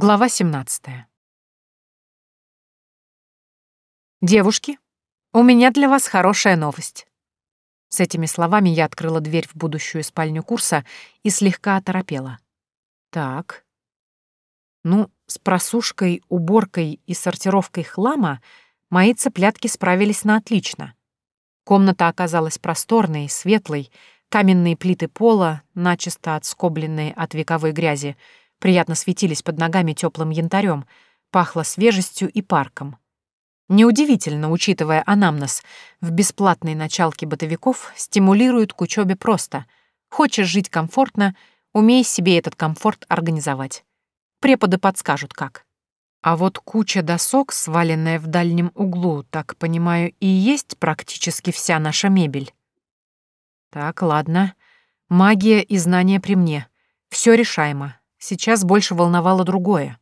Глава 17. «Девушки, у меня для вас хорошая новость». С этими словами я открыла дверь в будущую спальню курса и слегка оторопела. Так. Ну, с просушкой, уборкой и сортировкой хлама мои цыплятки справились на отлично. Комната оказалась просторной, светлой, каменные плиты пола, начисто отскобленные от вековой грязи, приятно светились под ногами теплым янтарем, пахло свежестью и парком. Неудивительно, учитывая анамнез, в бесплатной началке бытовиков стимулируют к учебе просто. Хочешь жить комфортно, умей себе этот комфорт организовать. Преподы подскажут, как. А вот куча досок, сваленная в дальнем углу, так понимаю, и есть практически вся наша мебель. Так, ладно. Магия и знания при мне. Все решаемо. Сейчас больше волновало другое.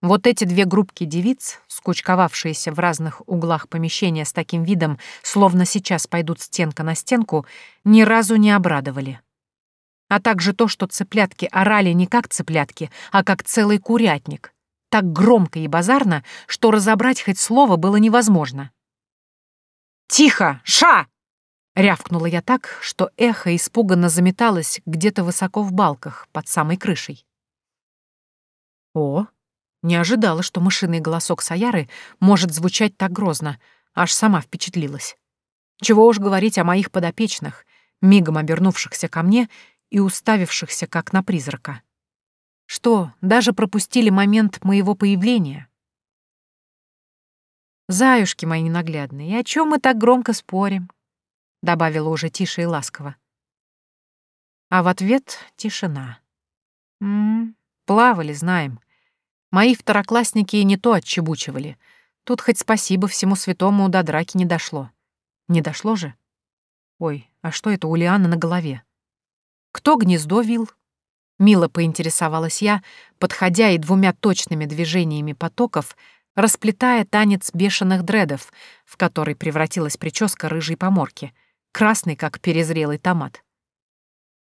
Вот эти две группки девиц, скучковавшиеся в разных углах помещения с таким видом, словно сейчас пойдут стенка на стенку, ни разу не обрадовали. А также то, что цыплятки орали не как цыплятки, а как целый курятник. Так громко и базарно, что разобрать хоть слово было невозможно. «Тихо! Ша!» Рявкнула я так, что эхо испуганно заметалось где-то высоко в балках, под самой крышей. О, не ожидала, что мышиный голосок Саяры может звучать так грозно, аж сама впечатлилась. Чего уж говорить о моих подопечных, мигом обернувшихся ко мне и уставившихся как на призрака. Что, даже пропустили момент моего появления? Заюшки мои ненаглядные, о чем мы так громко спорим? Добавила уже тише и ласково. А в ответ тишина. М -м, плавали, знаем. Мои второклассники и не то отчебучивали. Тут хоть спасибо всему святому до драки не дошло. Не дошло же? Ой, а что это у Лианы на голове? Кто гнездо вил? Мило поинтересовалась я, подходя и двумя точными движениями потоков, расплетая танец бешеных дредов, в который превратилась прическа рыжей поморки — красный, как перезрелый томат.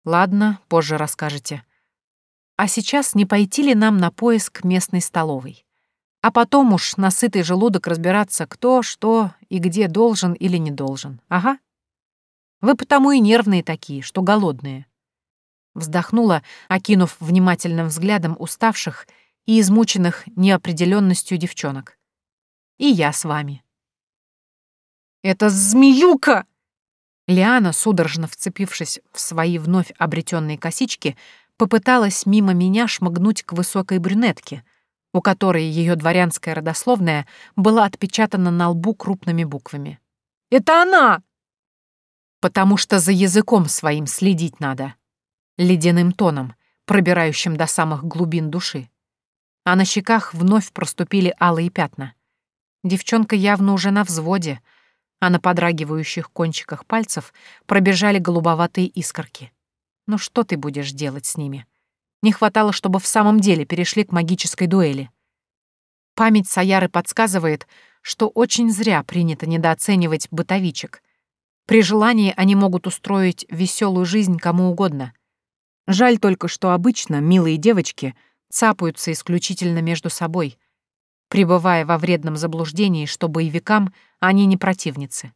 Ладно, позже расскажете. А сейчас не пойти ли нам на поиск местной столовой? А потом уж на сытый желудок разбираться, кто, что и где должен или не должен. Ага. Вы потому и нервные такие, что голодные. Вздохнула, окинув внимательным взглядом уставших и измученных неопределенностью девчонок. И я с вами. «Это змеюка!» Лиана, судорожно вцепившись в свои вновь обретенные косички, попыталась мимо меня шмыгнуть к высокой брюнетке, у которой ее дворянская родословная была отпечатана на лбу крупными буквами. «Это она!» «Потому что за языком своим следить надо», ледяным тоном, пробирающим до самых глубин души. А на щеках вновь проступили алые пятна. Девчонка явно уже на взводе — а на подрагивающих кончиках пальцев пробежали голубоватые искорки. Ну что ты будешь делать с ними? Не хватало, чтобы в самом деле перешли к магической дуэли. Память Саяры подсказывает, что очень зря принято недооценивать бытовичек. При желании они могут устроить веселую жизнь кому угодно. Жаль только, что обычно милые девочки цапаются исключительно между собой, пребывая во вредном заблуждении, что боевикам они не противницы.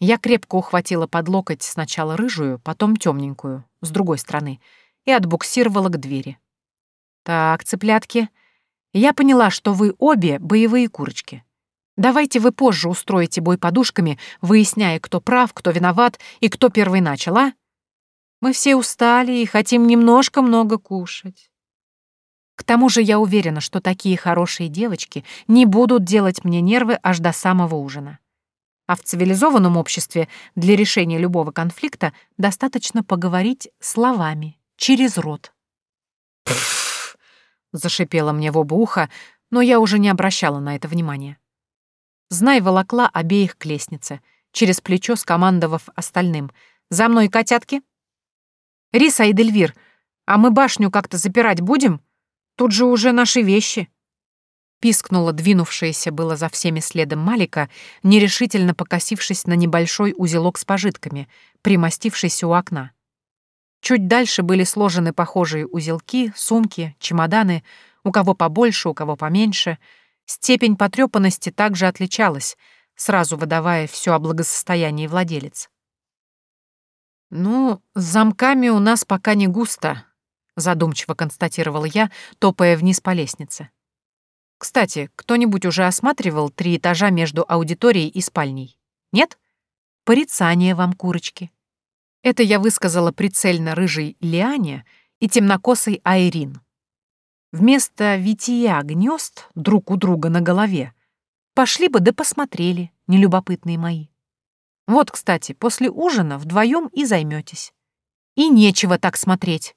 Я крепко ухватила под локоть сначала рыжую, потом темненькую, с другой стороны, и отбуксировала к двери. «Так, цыплятки, я поняла, что вы обе боевые курочки. Давайте вы позже устроите бой подушками, выясняя, кто прав, кто виноват и кто первый начал, а? Мы все устали и хотим немножко много кушать». К тому же я уверена, что такие хорошие девочки не будут делать мне нервы аж до самого ужина. А в цивилизованном обществе для решения любого конфликта достаточно поговорить словами, через рот. Зашипела мне в оба уха, но я уже не обращала на это внимания. Знай волокла обеих к лестнице, через плечо скомандовав остальным. «За мной, котятки!» «Риса и Дельвир, а мы башню как-то запирать будем?» Тут же уже наши вещи!» Пискнула двинувшаяся было за всеми следом Малика, нерешительно покосившись на небольшой узелок с пожитками, примостившийся у окна. Чуть дальше были сложены похожие узелки, сумки, чемоданы, у кого побольше, у кого поменьше. Степень потрепанности также отличалась, сразу выдавая все о благосостоянии владелец. «Ну, с замками у нас пока не густо», — задумчиво констатировал я, топая вниз по лестнице. «Кстати, кто-нибудь уже осматривал три этажа между аудиторией и спальней? Нет? Порицание вам, курочки». Это я высказала прицельно рыжей Лиане и темнокосой Айрин. Вместо вития гнезд друг у друга на голове пошли бы да посмотрели, нелюбопытные мои. Вот, кстати, после ужина вдвоем и займетесь. И нечего так смотреть.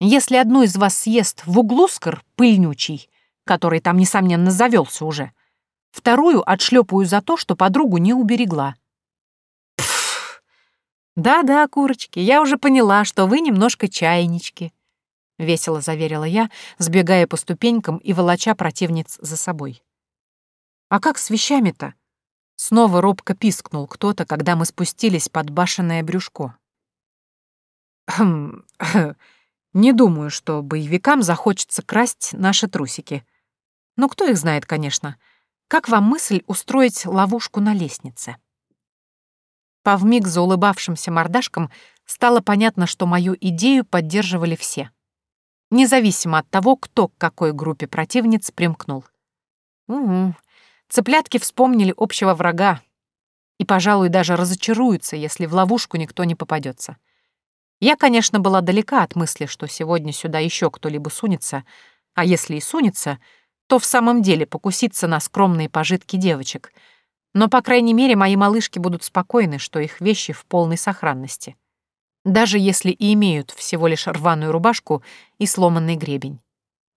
Если одну из вас съест в углу скор пыльнючий, который там, несомненно, завелся уже, вторую отшлепаю за то, что подругу не уберегла. «Да-да, курочки, я уже поняла, что вы немножко чайнички», — весело заверила я, сбегая по ступенькам и волоча противниц за собой. «А как с вещами-то?» Снова робко пискнул кто-то, когда мы спустились под башенное брюшко. «Хм... Не думаю, что боевикам захочется красть наши трусики. Но кто их знает, конечно. Как вам мысль устроить ловушку на лестнице?» По вмиг заулыбавшимся мордашкам стало понятно, что мою идею поддерживали все. Независимо от того, кто к какой группе противниц примкнул. Угу. Цыплятки вспомнили общего врага. И, пожалуй, даже разочаруются, если в ловушку никто не попадется. Я, конечно, была далека от мысли, что сегодня сюда еще кто-либо сунется, а если и сунется, то в самом деле покусится на скромные пожитки девочек — но, по крайней мере, мои малышки будут спокойны, что их вещи в полной сохранности. Даже если и имеют всего лишь рваную рубашку и сломанный гребень.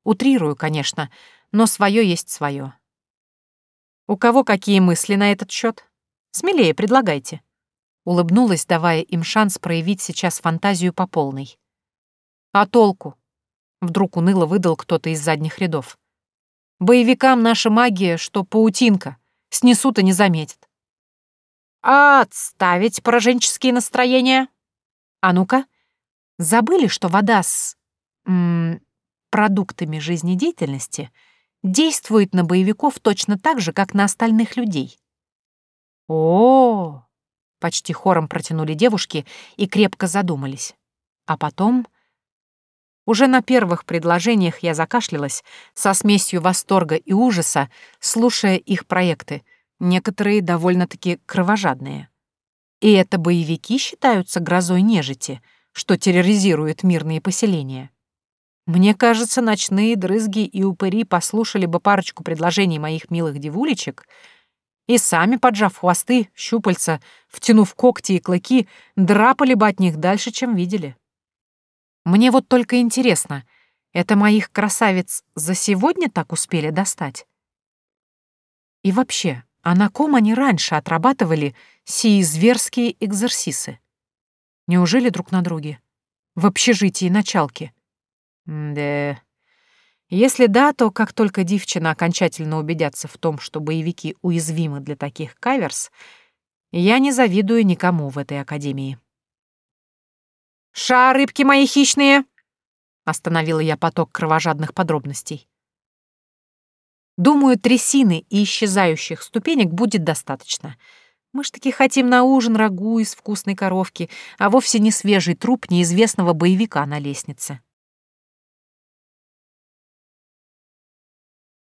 Утрирую, конечно, но свое есть свое. У кого какие мысли на этот счет? Смелее предлагайте. Улыбнулась, давая им шанс проявить сейчас фантазию по полной. А толку? Вдруг уныло выдал кто-то из задних рядов. Боевикам наша магия, что паутинка — снесут и не заметят. Отставить пораженческие настроения? А ну-ка, забыли, что вода с м продуктами жизнедеятельности действует на боевиков точно так же, как на остальных людей? О, -о, -о почти хором протянули девушки и крепко задумались. А потом... Уже на первых предложениях я закашлялась, со смесью восторга и ужаса, слушая их проекты, некоторые довольно-таки кровожадные. И это боевики считаются грозой нежити, что терроризирует мирные поселения. Мне кажется, ночные дрызги и упыри послушали бы парочку предложений моих милых девулечек и сами, поджав хвосты, щупальца, втянув когти и клыки, драпали бы от них дальше, чем видели. Мне вот только интересно, это моих красавиц за сегодня так успели достать? И вообще, а на ком они раньше отрабатывали сии зверские экзерсисы? Неужели друг на друге? В общежитии началки? Да. Если да, то как только девчина окончательно убедятся в том, что боевики уязвимы для таких каверс, я не завидую никому в этой академии. «Ша, рыбки мои хищные!» Остановила я поток кровожадных подробностей. Думаю, трясины и исчезающих ступенек будет достаточно. Мы ж таки хотим на ужин рагу из вкусной коровки, а вовсе не свежий труп неизвестного боевика на лестнице.